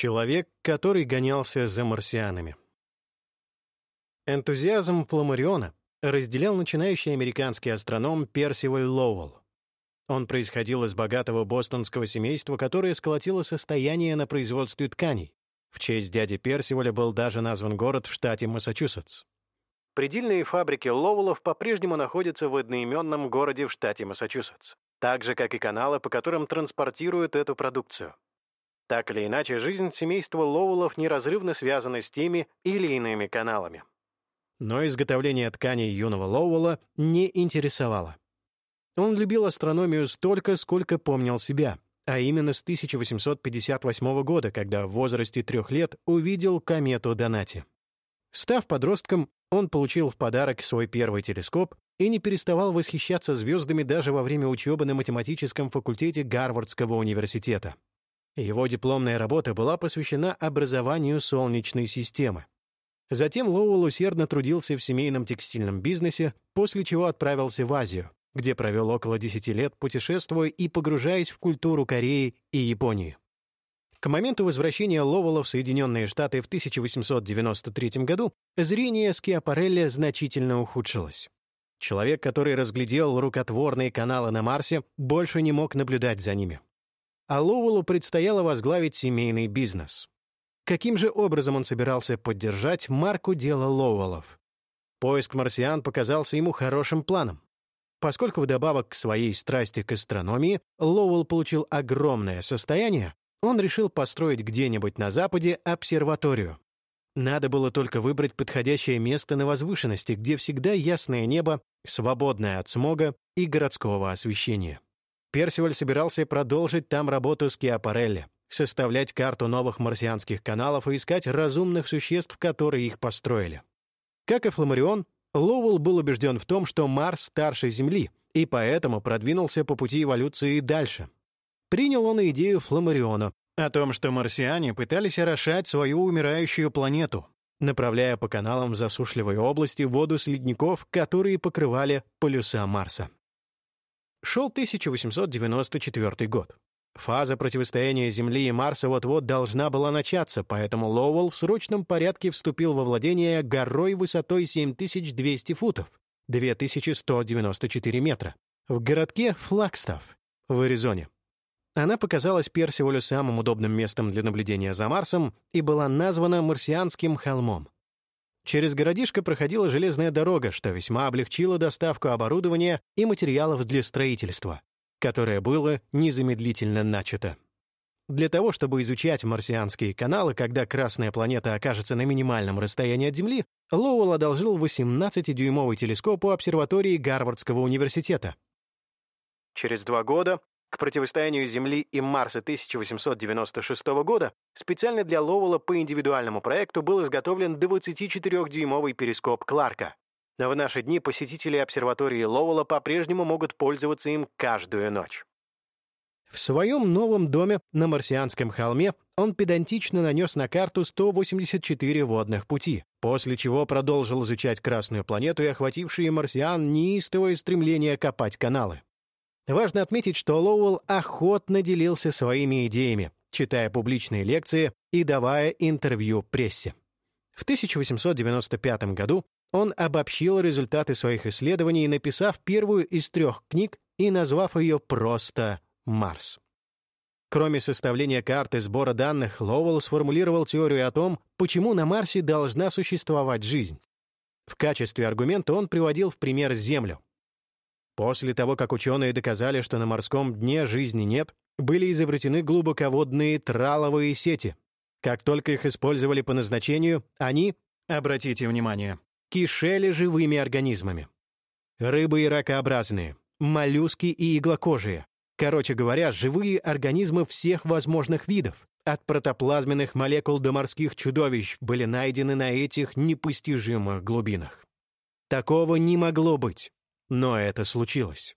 Человек, который гонялся за марсианами. Энтузиазм Фламариона разделял начинающий американский астроном Персиваль Лоуэлл. Он происходил из богатого бостонского семейства, которое сколотило состояние на производстве тканей. В честь дяди Персиваля был даже назван город в штате Массачусетс. Предельные фабрики Лоуэллов по-прежнему находятся в одноименном городе в штате Массачусетс, так же, как и каналы, по которым транспортируют эту продукцию. Так или иначе, жизнь семейства Лоуэллов неразрывно связана с теми или иными каналами. Но изготовление тканей юного Лоуэлла не интересовало. Он любил астрономию столько, сколько помнил себя, а именно с 1858 года, когда в возрасте трех лет увидел комету Донати. Став подростком, он получил в подарок свой первый телескоп и не переставал восхищаться звездами даже во время учебы на математическом факультете Гарвардского университета. Его дипломная работа была посвящена образованию Солнечной системы. Затем Лоуэлл усердно трудился в семейном текстильном бизнесе, после чего отправился в Азию, где провел около 10 лет, путешествуя и погружаясь в культуру Кореи и Японии. К моменту возвращения Лоуэлла в Соединенные Штаты в 1893 году зрение Скиапарелли значительно ухудшилось. Человек, который разглядел рукотворные каналы на Марсе, больше не мог наблюдать за ними а Лоуэллу предстояло возглавить семейный бизнес. Каким же образом он собирался поддержать марку дела Лоуэллов? Поиск марсиан показался ему хорошим планом. Поскольку вдобавок к своей страсти к астрономии Лоуэлл получил огромное состояние, он решил построить где-нибудь на Западе обсерваторию. Надо было только выбрать подходящее место на возвышенности, где всегда ясное небо, свободное от смога и городского освещения. Персиваль собирался продолжить там работу с Киапарелли, составлять карту новых марсианских каналов и искать разумных существ, которые их построили. Как и Фламарион, Лоуэлл был убежден в том, что Марс старше Земли, и поэтому продвинулся по пути эволюции дальше. Принял он идею Фламариона о том, что марсиане пытались орошать свою умирающую планету, направляя по каналам засушливой области воду с ледников, которые покрывали полюса Марса. Шел 1894 год. Фаза противостояния Земли и Марса вот-вот должна была начаться, поэтому Лоуэлл в срочном порядке вступил во владение горой высотой 7200 футов, 2194 метра, в городке Флагстав в Аризоне. Она показалась Персивалю самым удобным местом для наблюдения за Марсом и была названа Марсианским холмом. Через городишко проходила железная дорога, что весьма облегчило доставку оборудования и материалов для строительства, которое было незамедлительно начато. Для того, чтобы изучать марсианские каналы, когда Красная планета окажется на минимальном расстоянии от Земли, Лоуэлл одолжил 18-дюймовый телескоп у обсерватории Гарвардского университета. Через два года к противостоянию Земли и Марса 1896 года специально для Лоуэлла по индивидуальному проекту был изготовлен 24-дюймовый перископ Кларка. Но в наши дни посетители обсерватории Лоуэлла по-прежнему могут пользоваться им каждую ночь. В своем новом доме на Марсианском холме он педантично нанес на карту 184 водных пути, после чего продолжил изучать Красную планету и охватившие марсиан неистовое стремление копать каналы. Важно отметить, что Лоуэлл охотно делился своими идеями, читая публичные лекции и давая интервью прессе. В 1895 году он обобщил результаты своих исследований, написав первую из трех книг и назвав ее просто «Марс». Кроме составления карты сбора данных, Лоуэлл сформулировал теорию о том, почему на Марсе должна существовать жизнь. В качестве аргумента он приводил в пример Землю. После того, как ученые доказали, что на морском дне жизни нет, были изобретены глубоководные траловые сети. Как только их использовали по назначению, они, обратите внимание, кишели живыми организмами. Рыбы и ракообразные, моллюски и иглокожие. Короче говоря, живые организмы всех возможных видов, от протоплазменных молекул до морских чудовищ, были найдены на этих непостижимых глубинах. Такого не могло быть. Но это случилось.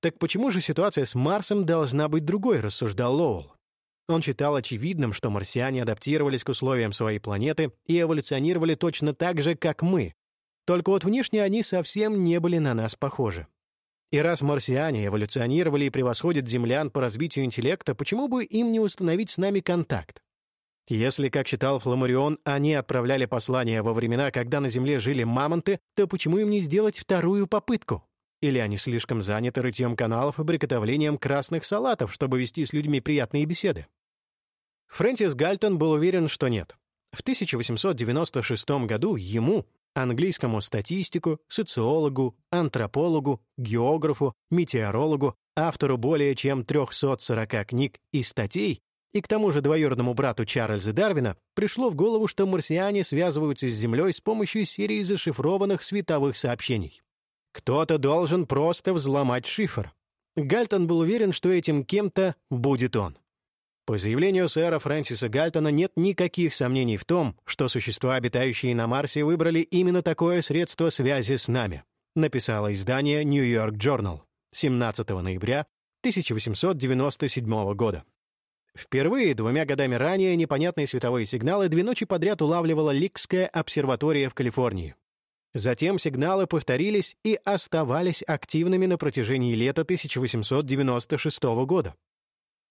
Так почему же ситуация с Марсом должна быть другой, рассуждал Лоуэлл. Он считал очевидным, что марсиане адаптировались к условиям своей планеты и эволюционировали точно так же, как мы. Только вот внешне они совсем не были на нас похожи. И раз марсиане эволюционировали и превосходят землян по развитию интеллекта, почему бы им не установить с нами контакт? Если, как считал Фламарион, они отправляли послания во времена, когда на Земле жили мамонты, то почему им не сделать вторую попытку? Или они слишком заняты рытьем каналов и приготовлением красных салатов, чтобы вести с людьми приятные беседы? Фрэнсис Гальтон был уверен, что нет. В 1896 году ему, английскому статистику, социологу, антропологу, географу, метеорологу, автору более чем 340 книг и статей, и к тому же двоюродному брату Чарльза Дарвина, пришло в голову, что марсиане связываются с Землей с помощью серии зашифрованных световых сообщений. Кто-то должен просто взломать шифр. Гальтон был уверен, что этим кем-то будет он. По заявлению сэра Фрэнсиса Гальтона нет никаких сомнений в том, что существа, обитающие на Марсе, выбрали именно такое средство связи с нами, написало издание New York Journal 17 ноября 1897 года. Впервые двумя годами ранее непонятные световые сигналы две ночи подряд улавливала Ликская обсерватория в Калифорнии. Затем сигналы повторились и оставались активными на протяжении лета 1896 года.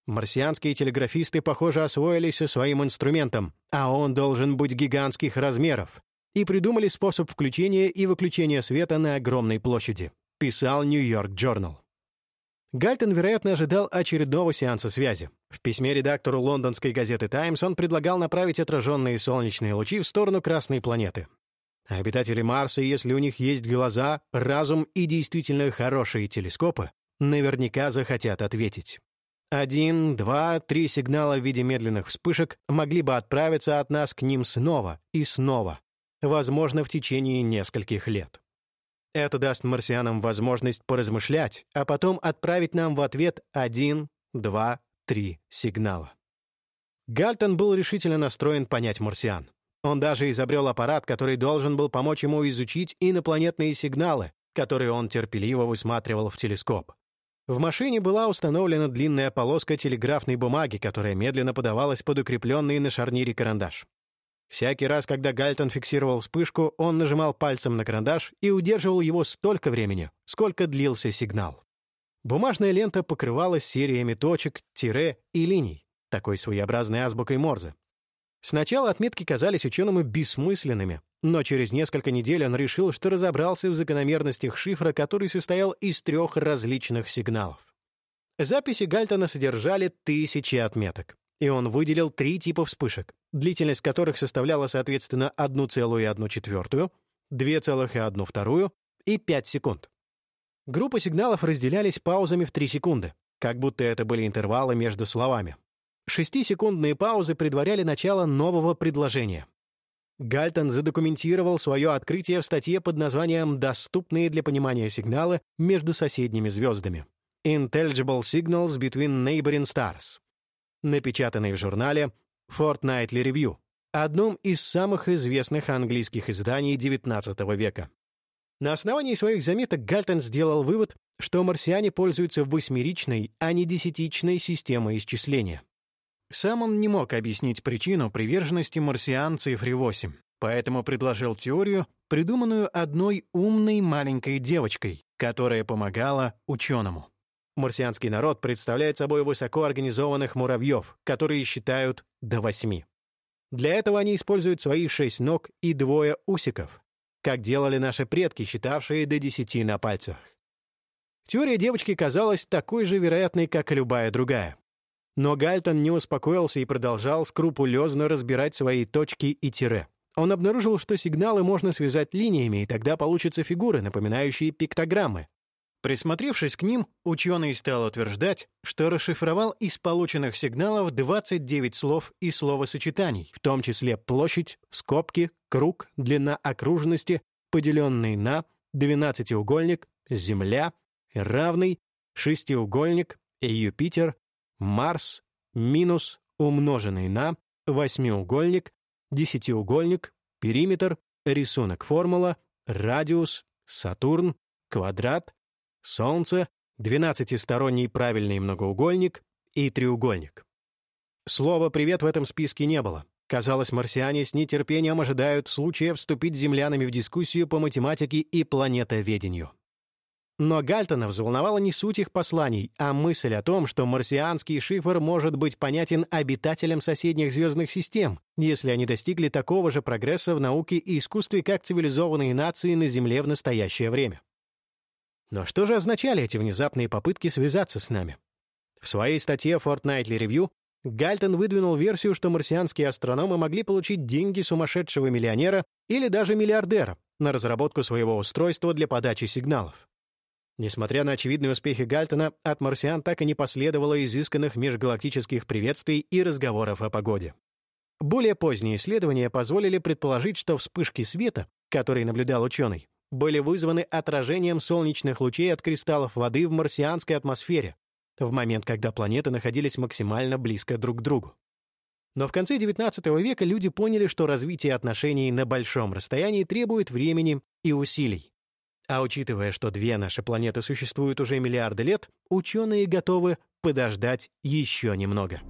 Марсианские телеграфисты, похоже, освоились со своим инструментом, а он должен быть гигантских размеров, и придумали способ включения и выключения света на огромной площади, писал Нью-Йорк Journal. Гальтон, вероятно, ожидал очередного сеанса связи. В письме редактору лондонской газеты «Таймс» он предлагал направить отраженные солнечные лучи в сторону Красной планеты. Обитатели Марса, если у них есть глаза, разум и действительно хорошие телескопы, наверняка захотят ответить. Один, два, три сигнала в виде медленных вспышек могли бы отправиться от нас к ним снова и снова, возможно, в течение нескольких лет. Это даст марсианам возможность поразмышлять, а потом отправить нам в ответ один, два, три сигнала. Гальтон был решительно настроен понять марсиан. Он даже изобрел аппарат, который должен был помочь ему изучить инопланетные сигналы, которые он терпеливо высматривал в телескоп. В машине была установлена длинная полоска телеграфной бумаги, которая медленно подавалась под укрепленный на шарнире карандаш. Всякий раз, когда Гальтон фиксировал вспышку, он нажимал пальцем на карандаш и удерживал его столько времени, сколько длился сигнал. Бумажная лента покрывалась сериями точек, тире и линий, такой своеобразной азбукой Морзе. Сначала отметки казались ученому бессмысленными, но через несколько недель он решил, что разобрался в закономерностях шифра, который состоял из трех различных сигналов. Записи Гальтона содержали тысячи отметок, и он выделил три типа вспышек, длительность которых составляла, соответственно, 1,1 2,1 и 5 секунд. Группы сигналов разделялись паузами в 3 секунды, как будто это были интервалы между словами. Шестисекундные паузы предваряли начало нового предложения. Гальтон задокументировал свое открытие в статье под названием «Доступные для понимания сигналы между соседними звездами» Intelligible Signals Between Neighboring Stars, напечатанной в журнале Fortnightly Review, одном из самых известных английских изданий XIX века. На основании своих заметок Гальтон сделал вывод, что марсиане пользуются восьмеричной, а не десятичной системой исчисления. Сам он не мог объяснить причину приверженности марсиан цифре 8, поэтому предложил теорию, придуманную одной умной маленькой девочкой, которая помогала ученому. Марсианский народ представляет собой высокоорганизованных муравьев, которые считают до восьми. Для этого они используют свои шесть ног и двое усиков, как делали наши предки, считавшие до десяти на пальцах. Теория девочки казалась такой же вероятной, как и любая другая. Но Гальтон не успокоился и продолжал скрупулезно разбирать свои точки и тире. Он обнаружил, что сигналы можно связать линиями, и тогда получатся фигуры, напоминающие пиктограммы. Присмотревшись к ним, ученый стал утверждать, что расшифровал из полученных сигналов 29 слов и словосочетаний, в том числе площадь, скобки, круг, длина окружности, поделенный на, двенадцатиугольник, Земля, равный, шестиугольник, Юпитер, Марс минус умноженный на восьмиугольник, десятиугольник, периметр, рисунок формула, радиус, Сатурн, квадрат, Солнце, двенадцатисторонний правильный многоугольник и треугольник. Слова «привет» в этом списке не было. Казалось, марсиане с нетерпением ожидают случая вступить с землянами в дискуссию по математике и планетоведению. Но Гальтона взволновала не суть их посланий, а мысль о том, что марсианский шифр может быть понятен обитателям соседних звездных систем, если они достигли такого же прогресса в науке и искусстве, как цивилизованные нации на Земле в настоящее время. Но что же означали эти внезапные попытки связаться с нами? В своей статье Fortnightly Review Гальтон выдвинул версию, что марсианские астрономы могли получить деньги сумасшедшего миллионера или даже миллиардера на разработку своего устройства для подачи сигналов. Несмотря на очевидные успехи Гальтона, от марсиан так и не последовало изысканных межгалактических приветствий и разговоров о погоде. Более поздние исследования позволили предположить, что вспышки света, которые наблюдал ученый, были вызваны отражением солнечных лучей от кристаллов воды в марсианской атмосфере в момент, когда планеты находились максимально близко друг к другу. Но в конце XIX века люди поняли, что развитие отношений на большом расстоянии требует времени и усилий. А учитывая, что две наши планеты существуют уже миллиарды лет, ученые готовы подождать еще немного.